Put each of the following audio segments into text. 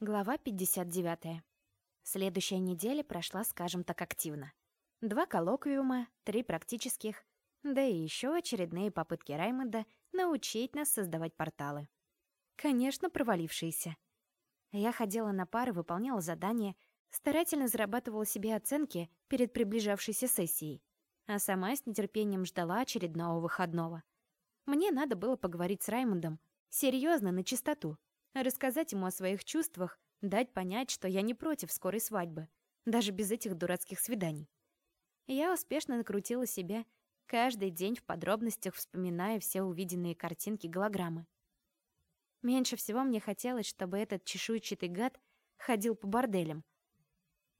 Глава 59. Следующая неделя прошла, скажем так, активно. Два коллоквиума, три практических, да и еще очередные попытки Раймонда научить нас создавать порталы. Конечно, провалившиеся. Я ходила на пары, выполняла задания, старательно зарабатывала себе оценки перед приближавшейся сессией, а сама с нетерпением ждала очередного выходного. Мне надо было поговорить с Раймондом, серьезно, на чистоту, рассказать ему о своих чувствах, дать понять, что я не против скорой свадьбы, даже без этих дурацких свиданий. Я успешно накрутила себя, каждый день в подробностях вспоминая все увиденные картинки голограммы. Меньше всего мне хотелось, чтобы этот чешуйчатый гад ходил по борделям.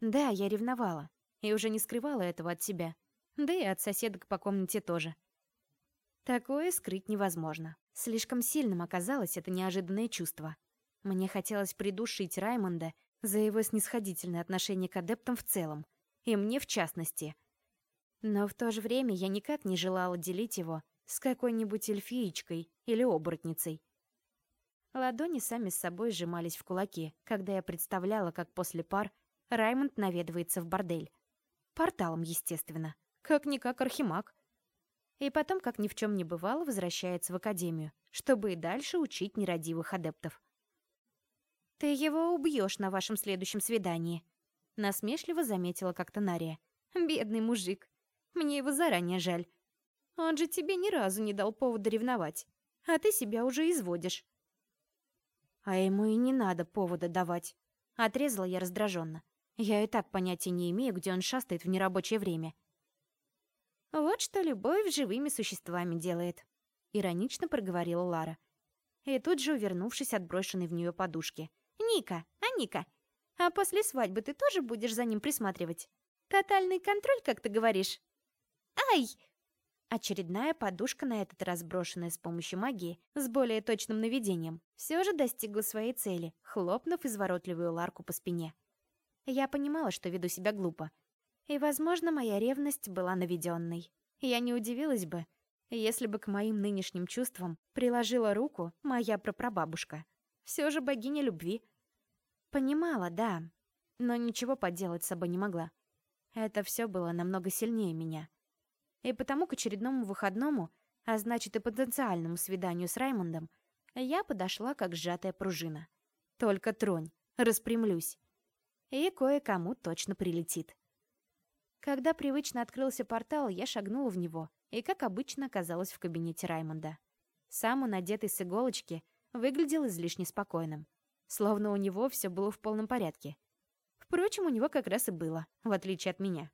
Да, я ревновала, и уже не скрывала этого от себя, да и от соседок по комнате тоже. Такое скрыть невозможно. Слишком сильным оказалось это неожиданное чувство. Мне хотелось придушить Раймонда за его снисходительное отношение к адептам в целом, и мне в частности. Но в то же время я никак не желала делить его с какой-нибудь эльфиечкой или оборотницей. Ладони сами с собой сжимались в кулаки, когда я представляла, как после пар Раймонд наведывается в бордель. Порталом, естественно. Как-никак архимаг. И потом, как ни в чем не бывало, возвращается в академию, чтобы и дальше учить нерадивых адептов. «Ты его убьешь на вашем следующем свидании», — насмешливо заметила как-то Нария. «Бедный мужик. Мне его заранее жаль. Он же тебе ни разу не дал повода ревновать, а ты себя уже изводишь». «А ему и не надо повода давать», — отрезала я раздраженно. «Я и так понятия не имею, где он шастает в нерабочее время». «Вот что любовь живыми существами делает», — иронично проговорила Лара. И тут же, увернувшись от брошенной в нее подушки — Ника, а Ника, а после свадьбы ты тоже будешь за ним присматривать? Тотальный контроль, как ты говоришь? Ай! Очередная подушка, на этот раз брошенная с помощью магии, с более точным наведением, все же достигла своей цели, хлопнув изворотливую ларку по спине. Я понимала, что веду себя глупо. И, возможно, моя ревность была наведенной. Я не удивилась бы, если бы к моим нынешним чувствам приложила руку моя прапрабабушка. Все же богиня любви. Понимала, да, но ничего поделать с собой не могла. Это все было намного сильнее меня. И потому к очередному выходному, а значит и потенциальному свиданию с Раймондом, я подошла как сжатая пружина. Только тронь, распрямлюсь. И кое-кому точно прилетит. Когда привычно открылся портал, я шагнула в него и, как обычно, оказалась в кабинете Раймонда. Сам он, одетый с иголочки, выглядел излишне спокойным. Словно у него все было в полном порядке. Впрочем, у него как раз и было, в отличие от меня.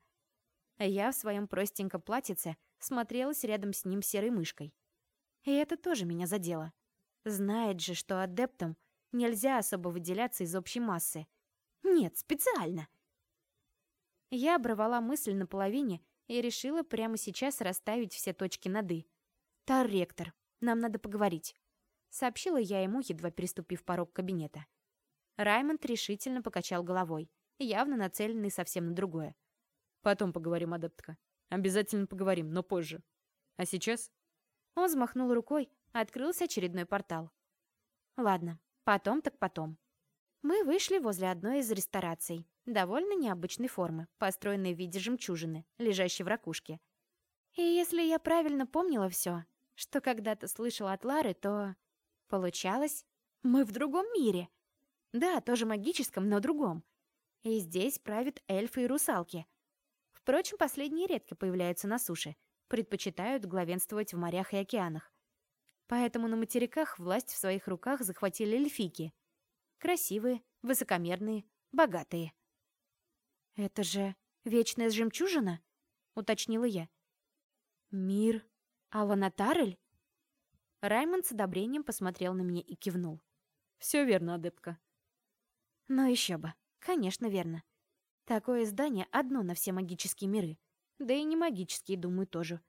Я в своем простеньком платьице смотрелась рядом с ним серой мышкой. И это тоже меня задело. Знает же, что адептам нельзя особо выделяться из общей массы. Нет, специально. Я оборвала мысль наполовине и решила прямо сейчас расставить все точки над «и». «Тар, ректор, нам надо поговорить». Сообщила я ему, едва переступив порог кабинета. Раймонд решительно покачал головой, явно нацеленный совсем на другое. «Потом поговорим, адептка. Обязательно поговорим, но позже. А сейчас?» Он взмахнул рукой, открылся очередной портал. «Ладно, потом так потом». Мы вышли возле одной из рестораций, довольно необычной формы, построенной в виде жемчужины, лежащей в ракушке. И если я правильно помнила все, что когда-то слышала от Лары, то Получалось, мы в другом мире. Да, тоже магическом, но другом. И здесь правят эльфы и русалки. Впрочем, последние редко появляются на суше, предпочитают главенствовать в морях и океанах. Поэтому на материках власть в своих руках захватили эльфики. Красивые, высокомерные, богатые. «Это же вечная жемчужина?» — уточнила я. «Мир Аланатарль?» Раймонд с одобрением посмотрел на меня и кивнул. «Все верно, адептка». «Ну еще бы. Конечно, верно. Такое здание одно на все магические миры. Да и не магические, думаю, тоже.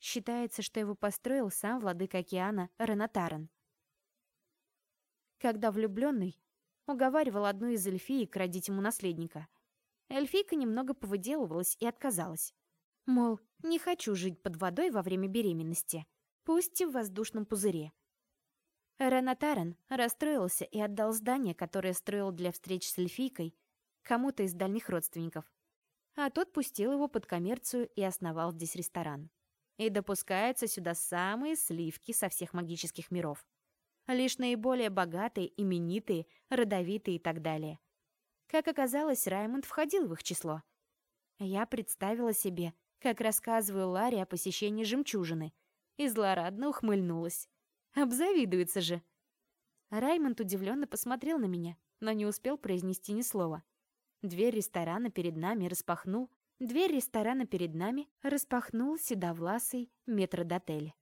Считается, что его построил сам владыка океана Ренатарен. Когда влюбленный уговаривал одну из эльфиек родить ему наследника, эльфийка немного повыделывалась и отказалась. Мол, не хочу жить под водой во время беременности пусть и в воздушном пузыре. Ренатарен расстроился и отдал здание, которое строил для встреч с эльфийкой, кому-то из дальних родственников. А тот пустил его под коммерцию и основал здесь ресторан. И допускаются сюда самые сливки со всех магических миров. Лишь наиболее богатые, именитые, родовитые и так далее. Как оказалось, Раймонд входил в их число. Я представила себе, как рассказываю Ларе о посещении жемчужины, и злорадно ухмыльнулась. Обзавидуется же. Раймонд удивленно посмотрел на меня, но не успел произнести ни слова. Дверь ресторана перед нами распахнул. Дверь ресторана перед нами распахнул седовласый метродотель.